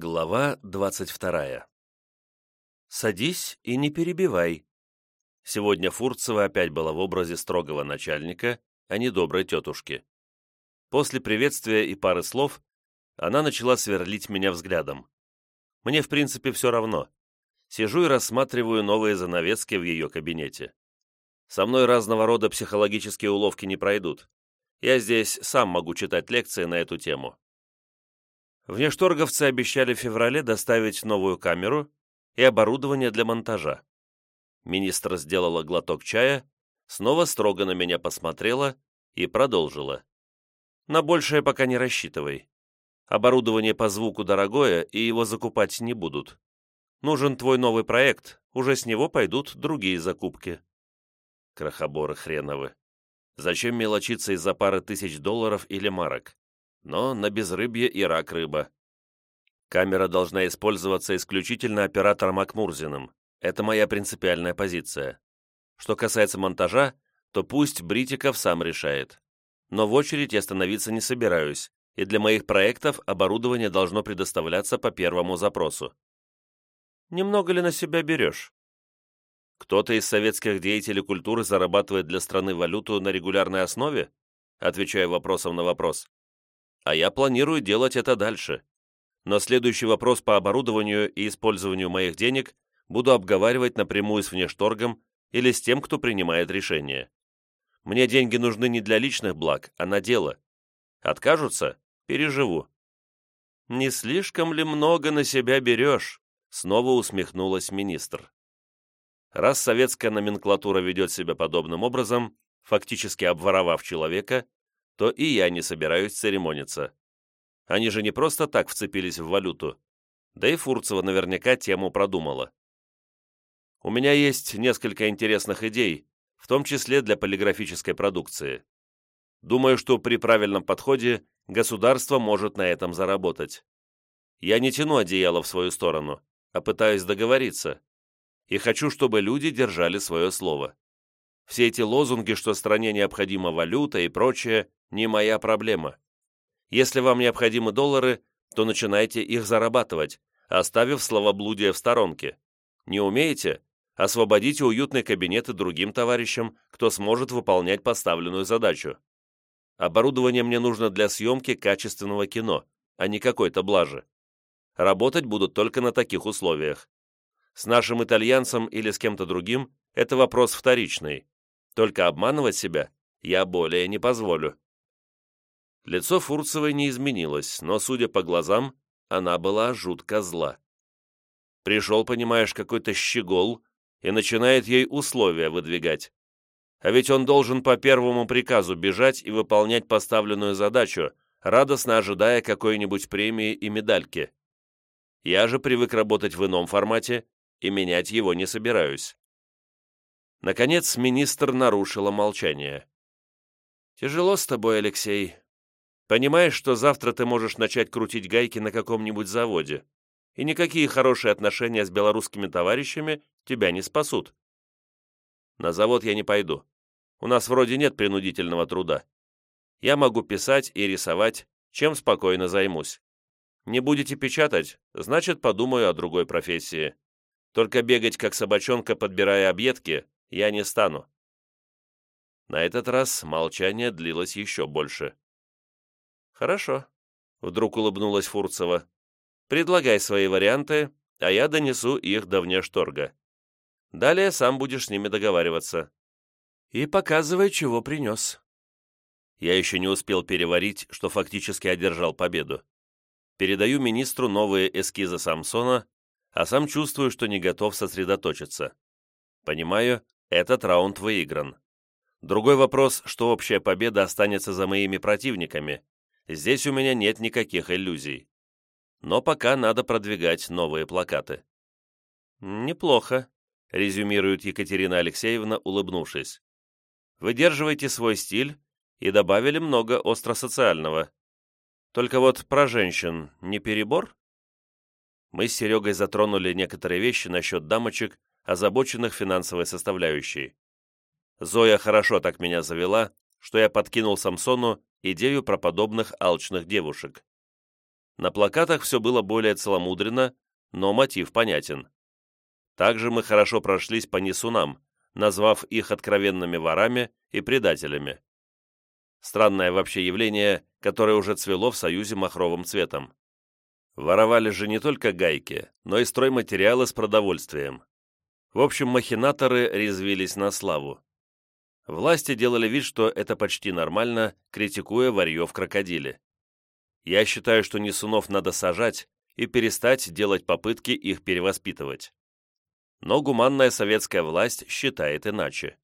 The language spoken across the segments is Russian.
Глава двадцать вторая. «Садись и не перебивай». Сегодня Фурцева опять была в образе строгого начальника, а не доброй тетушки. После приветствия и пары слов она начала сверлить меня взглядом. Мне, в принципе, все равно. Сижу и рассматриваю новые занавески в ее кабинете. Со мной разного рода психологические уловки не пройдут. Я здесь сам могу читать лекции на эту тему. Внешторговцы обещали в феврале доставить новую камеру и оборудование для монтажа. Министр сделала глоток чая, снова строго на меня посмотрела и продолжила. На большее пока не рассчитывай. Оборудование по звуку дорогое, и его закупать не будут. Нужен твой новый проект, уже с него пойдут другие закупки. Крохоборы хреновы. Зачем мелочиться из-за пары тысяч долларов или марок? Но на безрыбье и рак рыба. Камера должна использоваться исключительно оператором Акмурзиным. Это моя принципиальная позиция. Что касается монтажа, то пусть Бритиков сам решает. Но в очередь я становиться не собираюсь, и для моих проектов оборудование должно предоставляться по первому запросу. Немного ли на себя берешь? Кто-то из советских деятелей культуры зарабатывает для страны валюту на регулярной основе? Отвечаю вопросом на вопрос а я планирую делать это дальше. Но следующий вопрос по оборудованию и использованию моих денег буду обговаривать напрямую с внешторгом или с тем, кто принимает решение. Мне деньги нужны не для личных благ, а на дело. Откажутся – переживу. «Не слишком ли много на себя берешь?» – снова усмехнулась министр. Раз советская номенклатура ведет себя подобным образом, фактически обворовав человека, то и я не собираюсь церемониться. Они же не просто так вцепились в валюту. Да и Фурцева наверняка тему продумала. У меня есть несколько интересных идей, в том числе для полиграфической продукции. Думаю, что при правильном подходе государство может на этом заработать. Я не тяну одеяло в свою сторону, а пытаюсь договориться. И хочу, чтобы люди держали свое слово. Все эти лозунги, что стране необходима валюта и прочее, не моя проблема. Если вам необходимы доллары, то начинайте их зарабатывать, оставив словоблудие в сторонке. Не умеете? Освободите уютные кабинеты другим товарищам, кто сможет выполнять поставленную задачу. Оборудование мне нужно для съемки качественного кино, а не какой-то блажи. Работать будут только на таких условиях. С нашим итальянцем или с кем-то другим это вопрос вторичный. Только обманывать себя я более не позволю. Лицо Фурцевой не изменилось, но, судя по глазам, она была жутко зла. Пришел, понимаешь, какой-то щегол и начинает ей условия выдвигать. А ведь он должен по первому приказу бежать и выполнять поставленную задачу, радостно ожидая какой-нибудь премии и медальки. Я же привык работать в ином формате и менять его не собираюсь. Наконец министр нарушила молчание. «Тяжело с тобой, Алексей. Понимаешь, что завтра ты можешь начать крутить гайки на каком-нибудь заводе, и никакие хорошие отношения с белорусскими товарищами тебя не спасут. На завод я не пойду. У нас вроде нет принудительного труда. Я могу писать и рисовать, чем спокойно займусь. Не будете печатать, значит, подумаю о другой профессии. Только бегать, как собачонка, подбирая объедки, я не стану. На этот раз молчание длилось еще больше. «Хорошо», — вдруг улыбнулась Фурцева. «Предлагай свои варианты, а я донесу их до внешторга. Далее сам будешь с ними договариваться. И показывай, чего принес». Я еще не успел переварить, что фактически одержал победу. Передаю министру новые эскизы Самсона, а сам чувствую, что не готов сосредоточиться. Понимаю, этот раунд выигран. Другой вопрос, что общая победа останется за моими противниками, Здесь у меня нет никаких иллюзий. Но пока надо продвигать новые плакаты. «Неплохо», — резюмирует Екатерина Алексеевна, улыбнувшись. «Выдерживайте свой стиль и добавили много остросоциального. Только вот про женщин не перебор?» Мы с Серегой затронули некоторые вещи насчет дамочек, озабоченных финансовой составляющей. Зоя хорошо так меня завела, что я подкинул Самсону идею про подобных алчных девушек. На плакатах все было более целомудренно, но мотив понятен. Также мы хорошо прошлись по несунам, назвав их откровенными ворами и предателями. Странное вообще явление, которое уже цвело в союзе махровым цветом. Воровали же не только гайки, но и стройматериалы с продовольствием. В общем, махинаторы резвились на славу. Власти делали вид, что это почти нормально, критикуя варье в крокодиле. Я считаю, что несунов надо сажать и перестать делать попытки их перевоспитывать. Но гуманная советская власть считает иначе.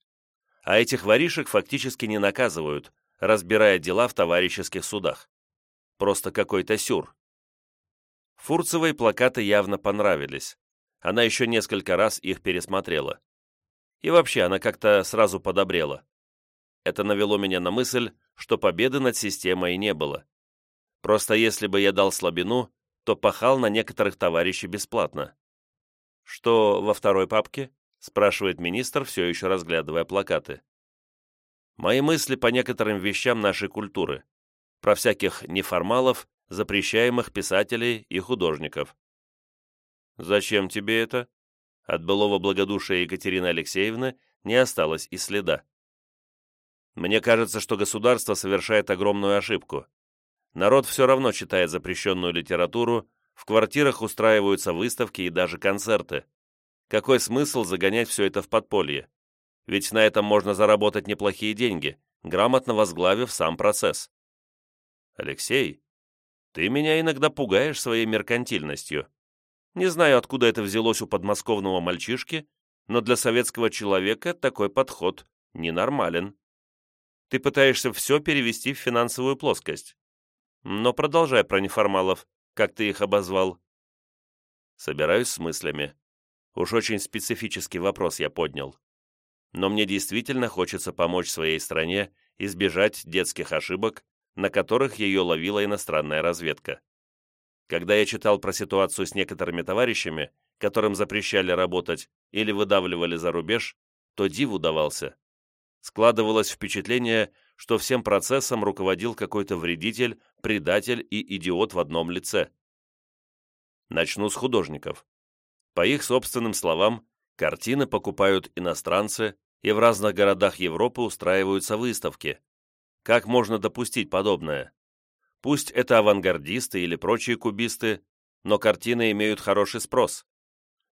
А этих воришек фактически не наказывают, разбирая дела в товарищеских судах. Просто какой-то сюр. Фурцевой плакаты явно понравились. Она еще несколько раз их пересмотрела. И вообще, она как-то сразу подобрела. Это навело меня на мысль, что победы над системой не было. Просто если бы я дал слабину, то пахал на некоторых товарищей бесплатно. «Что во второй папке?» — спрашивает министр, все еще разглядывая плакаты. Мои мысли по некоторым вещам нашей культуры, про всяких неформалов, запрещаемых писателей и художников. «Зачем тебе это?» От былого благодушия Екатерины Алексеевны не осталось и следа. Мне кажется, что государство совершает огромную ошибку. Народ все равно читает запрещенную литературу, в квартирах устраиваются выставки и даже концерты. Какой смысл загонять все это в подполье? Ведь на этом можно заработать неплохие деньги, грамотно возглавив сам процесс. Алексей, ты меня иногда пугаешь своей меркантильностью. Не знаю, откуда это взялось у подмосковного мальчишки, но для советского человека такой подход ненормален. Ты пытаешься все перевести в финансовую плоскость. Но продолжай про неформалов как ты их обозвал?» Собираюсь с мыслями. Уж очень специфический вопрос я поднял. Но мне действительно хочется помочь своей стране избежать детских ошибок, на которых ее ловила иностранная разведка. Когда я читал про ситуацию с некоторыми товарищами, которым запрещали работать или выдавливали за рубеж, то диву давался. Складывалось впечатление, что всем процессом руководил какой-то вредитель, предатель и идиот в одном лице. Начну с художников. По их собственным словам, картины покупают иностранцы, и в разных городах Европы устраиваются выставки. Как можно допустить подобное? Пусть это авангардисты или прочие кубисты, но картины имеют хороший спрос.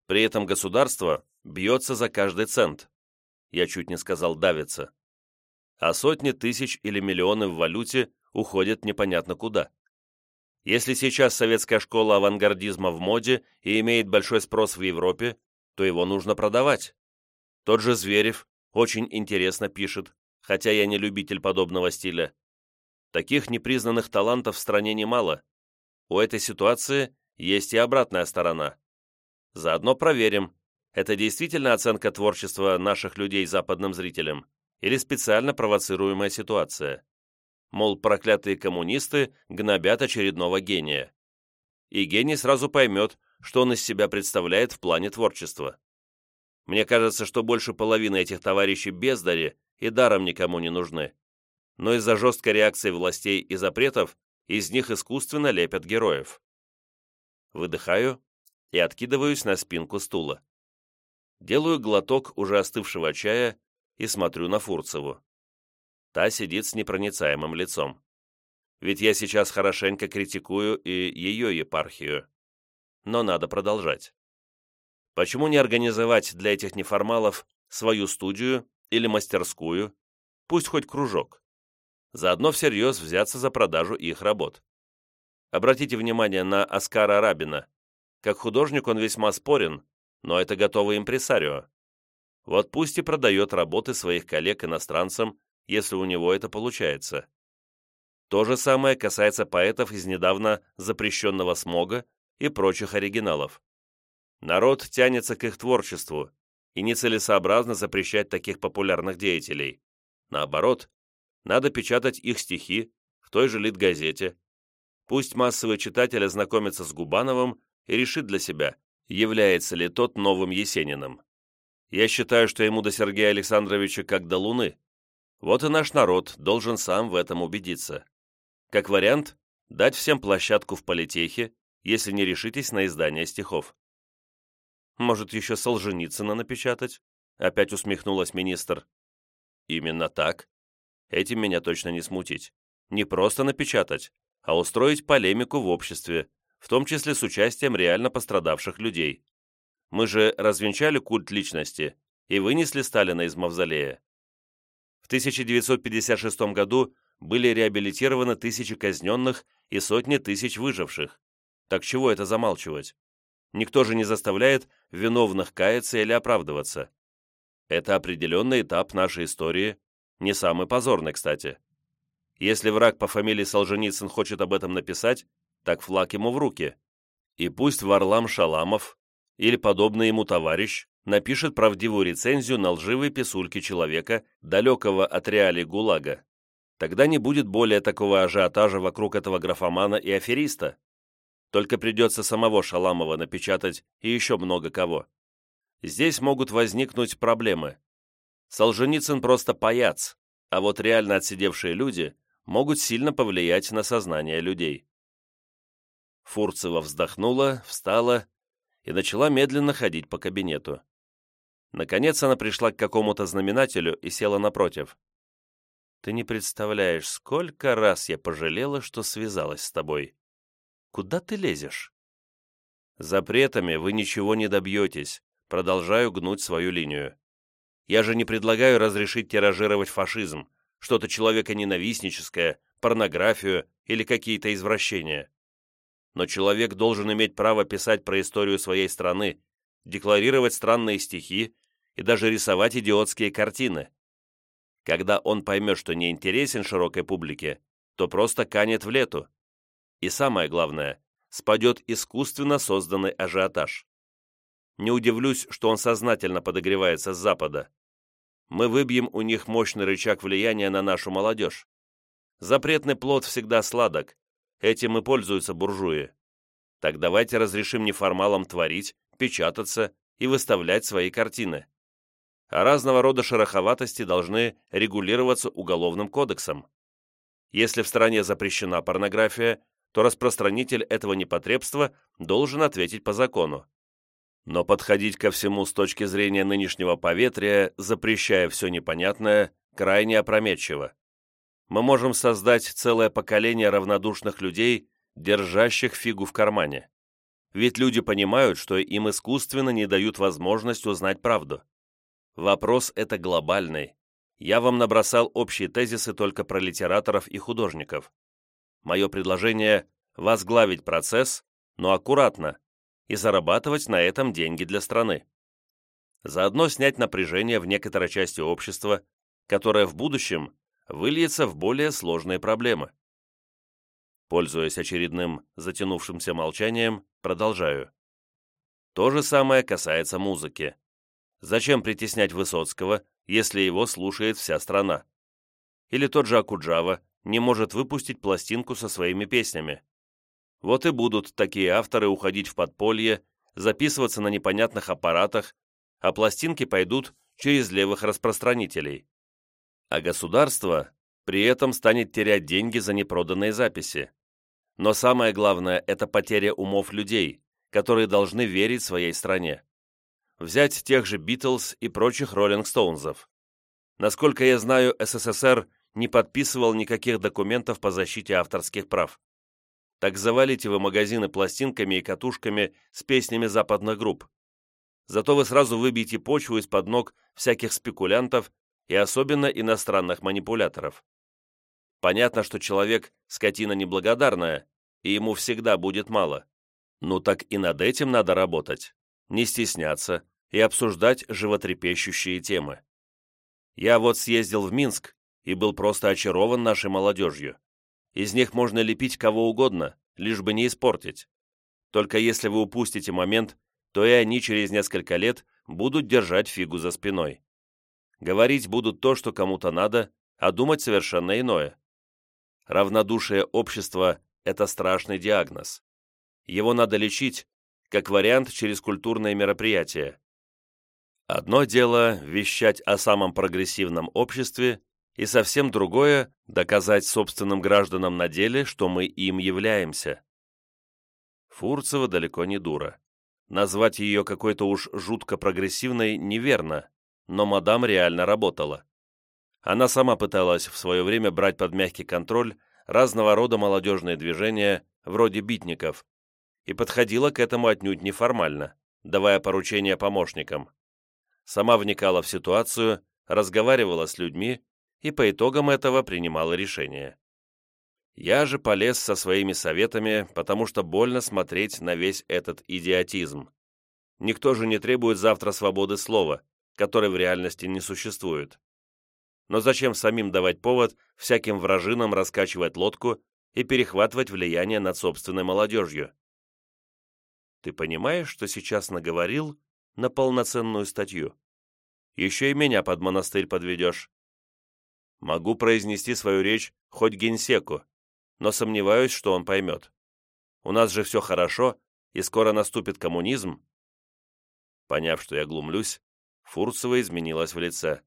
При этом государство бьется за каждый цент. Я чуть не сказал давится а сотни тысяч или миллионы в валюте уходят непонятно куда. Если сейчас советская школа авангардизма в моде и имеет большой спрос в Европе, то его нужно продавать. Тот же Зверев очень интересно пишет, хотя я не любитель подобного стиля. Таких непризнанных талантов в стране немало. У этой ситуации есть и обратная сторона. Заодно проверим, это действительно оценка творчества наших людей западным зрителям или специально провоцируемая ситуация. Мол, проклятые коммунисты гнобят очередного гения. И гений сразу поймет, что он из себя представляет в плане творчества. Мне кажется, что больше половины этих товарищей бездари и даром никому не нужны. Но из-за жесткой реакции властей и запретов из них искусственно лепят героев. Выдыхаю и откидываюсь на спинку стула. Делаю глоток уже остывшего чая и смотрю на Фурцеву. Та сидит с непроницаемым лицом. Ведь я сейчас хорошенько критикую и ее епархию. Но надо продолжать. Почему не организовать для этих неформалов свою студию или мастерскую, пусть хоть кружок? Заодно всерьез взяться за продажу их работ. Обратите внимание на Оскара Рабина. Как художник он весьма спорен, но это готовый импресарио. Вот пусть и продает работы своих коллег-иностранцам, если у него это получается. То же самое касается поэтов из недавно запрещенного смога и прочих оригиналов. Народ тянется к их творчеству, и нецелесообразно запрещать таких популярных деятелей. Наоборот, надо печатать их стихи в той же Литгазете. Пусть массовый читатель ознакомится с Губановым и решит для себя, является ли тот новым Есениным. Я считаю, что ему до Сергея Александровича как до Луны. Вот и наш народ должен сам в этом убедиться. Как вариант, Дать всем площадку в политехе, если не решитесь на издание стихов. Может, еще Солженицына напечатать? Опять усмехнулась министр. Именно так. Этим меня точно не смутить. Не просто напечатать, а устроить полемику в обществе, в том числе с участием реально пострадавших людей. Мы же развенчали культ личности и вынесли Сталина из мавзолея. В 1956 году были реабилитированы тысячи казненных и сотни тысяч выживших. Так чего это замалчивать? Никто же не заставляет виновных каяться или оправдываться. Это определенный этап нашей истории, не самый позорный, кстати. Если враг по фамилии Солженицын хочет об этом написать, так флаг ему в руки. И пусть Варлам Шаламов или подобный ему товарищ напишет правдивую рецензию на лживые писульки человека, далекого от реалий ГУЛАГа. Тогда не будет более такого ажиотажа вокруг этого графомана и афериста. Только придется самого Шаламова напечатать и еще много кого. Здесь могут возникнуть проблемы. Солженицын просто паяц, а вот реально отсидевшие люди могут сильно повлиять на сознание людей. Фурцева вздохнула, встала и начала медленно ходить по кабинету. Наконец она пришла к какому-то знаменателю и села напротив. «Ты не представляешь, сколько раз я пожалела, что связалась с тобой. Куда ты лезешь?» «Запретами вы ничего не добьетесь», продолжаю гнуть свою линию. «Я же не предлагаю разрешить тиражировать фашизм, что-то человеконенавистническое, порнографию или какие-то извращения но человек должен иметь право писать про историю своей страны, декларировать странные стихи и даже рисовать идиотские картины. Когда он поймет, что не интересен широкой публике, то просто канет в лету. И самое главное, спадет искусственно созданный ажиотаж. Не удивлюсь, что он сознательно подогревается с Запада. Мы выбьем у них мощный рычаг влияния на нашу молодежь. Запретный плод всегда сладок, Этим и пользуются буржуи. Так давайте разрешим неформалам творить, печататься и выставлять свои картины. А разного рода шероховатости должны регулироваться уголовным кодексом. Если в стране запрещена порнография, то распространитель этого непотребства должен ответить по закону. Но подходить ко всему с точки зрения нынешнего поветрия, запрещая все непонятное, крайне опрометчиво мы можем создать целое поколение равнодушных людей, держащих фигу в кармане. Ведь люди понимают, что им искусственно не дают возможность узнать правду. Вопрос это глобальный. Я вам набросал общие тезисы только про литераторов и художников. Мое предложение – возглавить процесс, но аккуратно, и зарабатывать на этом деньги для страны. Заодно снять напряжение в некоторой части общества, которое в будущем выльется в более сложные проблемы. Пользуясь очередным затянувшимся молчанием, продолжаю. То же самое касается музыки. Зачем притеснять Высоцкого, если его слушает вся страна? Или тот же Акуджава не может выпустить пластинку со своими песнями? Вот и будут такие авторы уходить в подполье, записываться на непонятных аппаратах, а пластинки пойдут через левых распространителей а государство при этом станет терять деньги за непроданные записи. Но самое главное – это потеря умов людей, которые должны верить своей стране. Взять тех же Битлз и прочих Роллинг Стоунзов. Насколько я знаю, СССР не подписывал никаких документов по защите авторских прав. Так завалите вы магазины пластинками и катушками с песнями западных групп. Зато вы сразу выбьете почву из-под ног всяких спекулянтов и особенно иностранных манипуляторов. Понятно, что человек – скотина неблагодарная, и ему всегда будет мало. Ну так и над этим надо работать, не стесняться и обсуждать животрепещущие темы. Я вот съездил в Минск и был просто очарован нашей молодежью. Из них можно лепить кого угодно, лишь бы не испортить. Только если вы упустите момент, то и они через несколько лет будут держать фигу за спиной. Говорить будут то, что кому-то надо, а думать совершенно иное. Равнодушие общества – это страшный диагноз. Его надо лечить, как вариант через культурные мероприятия. Одно дело – вещать о самом прогрессивном обществе, и совсем другое – доказать собственным гражданам на деле, что мы им являемся. Фурцева далеко не дура. Назвать ее какой-то уж жутко прогрессивной неверно, но мадам реально работала. Она сама пыталась в свое время брать под мягкий контроль разного рода молодежные движения, вроде битников, и подходила к этому отнюдь неформально, давая поручения помощникам. Сама вникала в ситуацию, разговаривала с людьми и по итогам этого принимала решения. Я же полез со своими советами, потому что больно смотреть на весь этот идиотизм. Никто же не требует завтра свободы слова, которой в реальности не существует. Но зачем самим давать повод всяким вражинам раскачивать лодку и перехватывать влияние над собственной молодежью? Ты понимаешь, что сейчас наговорил на полноценную статью? Еще и меня под монастырь подведешь. Могу произнести свою речь хоть генсеку, но сомневаюсь, что он поймет. У нас же все хорошо, и скоро наступит коммунизм. Поняв, что я глумлюсь, Фурцева изменилась в лице.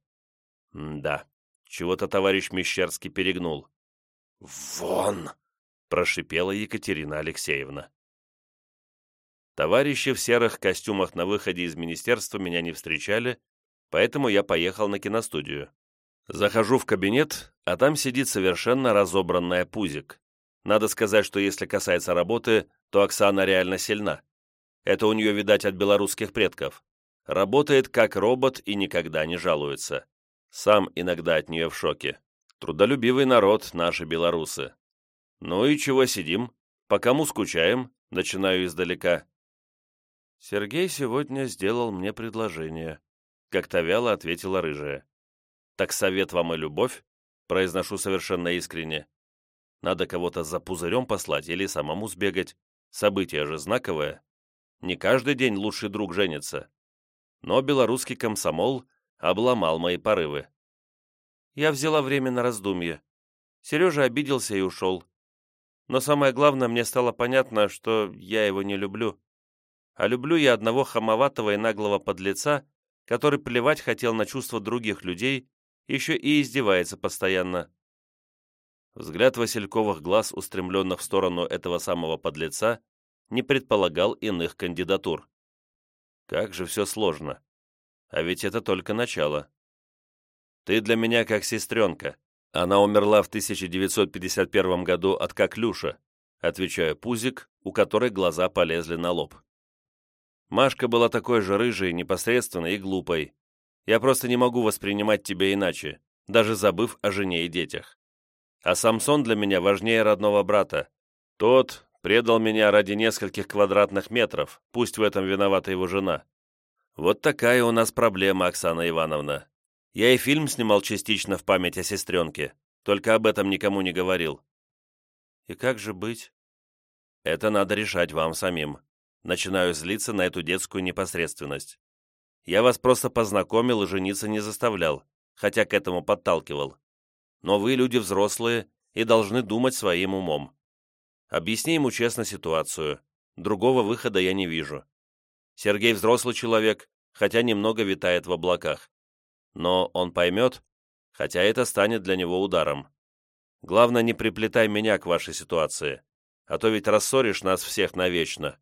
да, чего-то товарищ Мещерский перегнул. «Вон!» — прошипела Екатерина Алексеевна. Товарищи в серых костюмах на выходе из министерства меня не встречали, поэтому я поехал на киностудию. Захожу в кабинет, а там сидит совершенно разобранная Пузик. Надо сказать, что если касается работы, то Оксана реально сильна. Это у нее, видать, от белорусских предков. Работает как робот и никогда не жалуется. Сам иногда от нее в шоке. Трудолюбивый народ наши белорусы. Ну и чего сидим? По кому скучаем? Начинаю издалека. Сергей сегодня сделал мне предложение. Как-то вяло ответила рыжая. Так совет вам и любовь? Произношу совершенно искренне. Надо кого-то за пузырем послать или самому сбегать. Событие же знаковое. Не каждый день лучший друг женится. Но белорусский комсомол обломал мои порывы. Я взяла время на раздумье. Сережа обиделся и ушел. Но самое главное, мне стало понятно, что я его не люблю а люблю я одного хамоватого и наглого подлеца, который плевать хотел на чувства других людей, еще и издевается постоянно. Взгляд Васильковых глаз, устремленных в сторону этого самого подлеца, не предполагал иных кандидатур. Как же все сложно. А ведь это только начало. Ты для меня как сестренка. Она умерла в 1951 году от коклюша, отвечая Пузик, у которой глаза полезли на лоб. Машка была такой же рыжей, непосредственной и глупой. Я просто не могу воспринимать тебя иначе, даже забыв о жене и детях. А Самсон для меня важнее родного брата. Тот предал меня ради нескольких квадратных метров, пусть в этом виновата его жена. Вот такая у нас проблема, Оксана Ивановна. Я и фильм снимал частично в память о сестренке, только об этом никому не говорил. И как же быть? Это надо решать вам самим. Начинаю злиться на эту детскую непосредственность. Я вас просто познакомил и жениться не заставлял, хотя к этому подталкивал. Но вы люди взрослые и должны думать своим умом. Объясни ему честно ситуацию. Другого выхода я не вижу. Сергей взрослый человек, хотя немного витает в облаках. Но он поймет, хотя это станет для него ударом. Главное, не приплетай меня к вашей ситуации, а то ведь рассоришь нас всех навечно.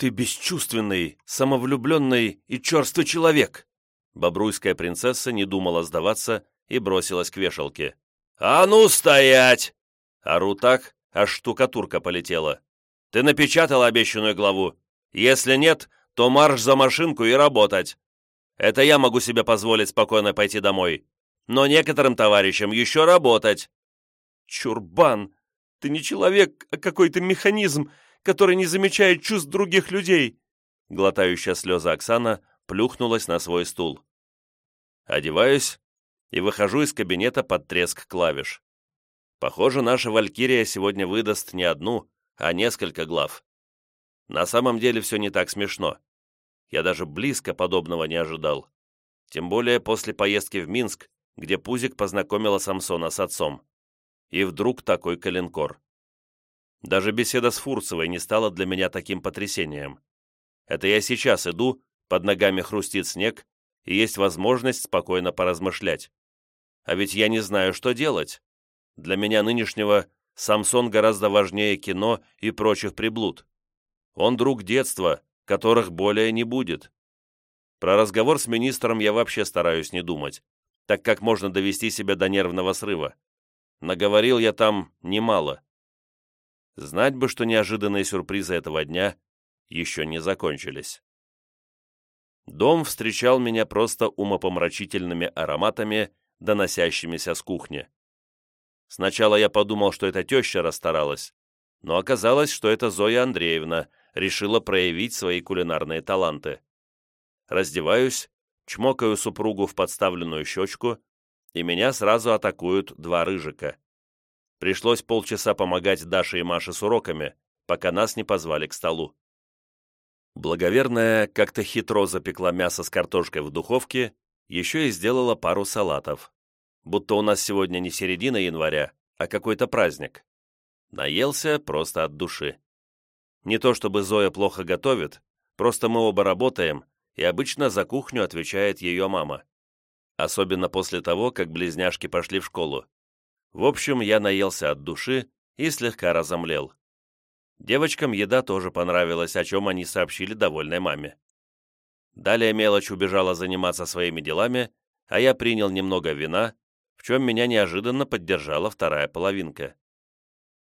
«Ты бесчувственный, самовлюбленный и черствый человек!» Бобруйская принцесса не думала сдаваться и бросилась к вешалке. «А ну стоять!» Ору так, аж штукатурка полетела. «Ты напечатал обещанную главу? Если нет, то марш за машинку и работать. Это я могу себе позволить спокойно пойти домой. Но некоторым товарищам еще работать». «Чурбан, ты не человек, а какой-то механизм, который не замечает чувств других людей!» Глотающая слезы Оксана плюхнулась на свой стул. Одеваюсь и выхожу из кабинета под треск клавиш. Похоже, наша Валькирия сегодня выдаст не одну, а несколько глав. На самом деле все не так смешно. Я даже близко подобного не ожидал. Тем более после поездки в Минск, где Пузик познакомила Самсона с отцом. И вдруг такой калинкор. Даже беседа с Фурцевой не стала для меня таким потрясением. Это я сейчас иду, под ногами хрустит снег, и есть возможность спокойно поразмышлять. А ведь я не знаю, что делать. Для меня нынешнего Самсон гораздо важнее кино и прочих приблуд. Он друг детства, которых более не будет. Про разговор с министром я вообще стараюсь не думать, так как можно довести себя до нервного срыва. Наговорил я там немало. Знать бы, что неожиданные сюрпризы этого дня еще не закончились. Дом встречал меня просто умопомрачительными ароматами, доносящимися с кухни. Сначала я подумал, что это теща расстаралась, но оказалось, что это Зоя Андреевна решила проявить свои кулинарные таланты. Раздеваюсь, чмокаю супругу в подставленную щечку, и меня сразу атакуют два рыжика. Пришлось полчаса помогать Даше и Маше с уроками, пока нас не позвали к столу. Благоверная как-то хитро запекла мясо с картошкой в духовке, еще и сделала пару салатов. Будто у нас сегодня не середина января, а какой-то праздник. Наелся просто от души. Не то чтобы Зоя плохо готовит, просто мы оба работаем, и обычно за кухню отвечает ее мама. Особенно после того, как близняшки пошли в школу. В общем, я наелся от души и слегка разомлел. Девочкам еда тоже понравилась, о чем они сообщили довольной маме. Далее мелочь убежала заниматься своими делами, а я принял немного вина, в чем меня неожиданно поддержала вторая половинка.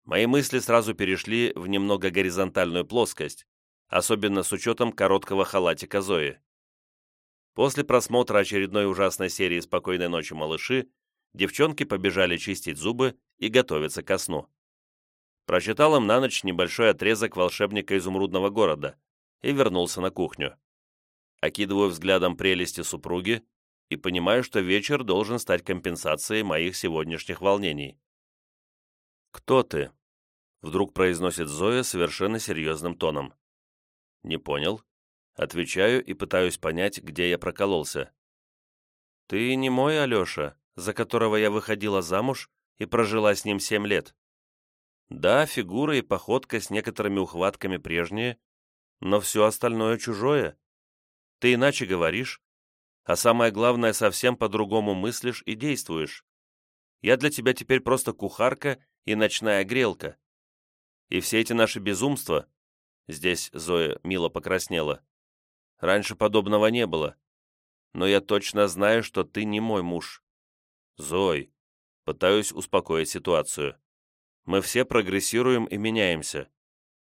Мои мысли сразу перешли в немного горизонтальную плоскость, особенно с учетом короткого халатика Зои. После просмотра очередной ужасной серии «Спокойной ночи, малыши» девчонки побежали чистить зубы и готовиться ко сну прочитал им на ночь небольшой отрезок волшебника изумрудного города и вернулся на кухню. Окидываю взглядом прелести супруги и понимаю, что вечер должен стать компенсацией моих сегодняшних волнений. «Кто ты?» — вдруг произносит Зоя совершенно серьезным тоном. «Не понял». Отвечаю и пытаюсь понять, где я прокололся. «Ты не мой Алеша, за которого я выходила замуж и прожила с ним семь лет. Да, фигура и походка с некоторыми ухватками прежние, но все остальное чужое. Ты иначе говоришь, а самое главное, совсем по-другому мыслишь и действуешь. Я для тебя теперь просто кухарка и ночная грелка. И все эти наши безумства, здесь Зоя мило покраснела, раньше подобного не было. Но я точно знаю, что ты не мой муж. Зой, пытаюсь успокоить ситуацию. Мы все прогрессируем и меняемся.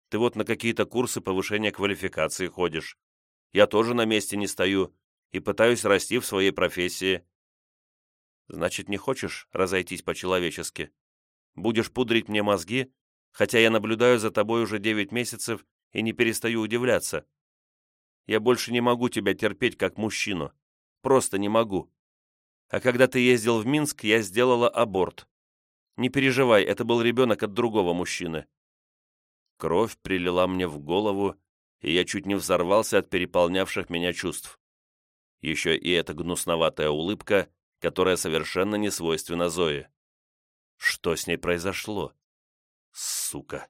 Ты вот на какие-то курсы повышения квалификации ходишь. Я тоже на месте не стою и пытаюсь расти в своей профессии. Значит, не хочешь разойтись по-человечески? Будешь пудрить мне мозги, хотя я наблюдаю за тобой уже девять месяцев и не перестаю удивляться. Я больше не могу тебя терпеть как мужчину. Просто не могу. А когда ты ездил в Минск, я сделала аборт. Не переживай, это был ребенок от другого мужчины». Кровь прилила мне в голову, и я чуть не взорвался от переполнявших меня чувств. Еще и эта гнусноватая улыбка, которая совершенно не свойственна Зое. Что с ней произошло? Сука!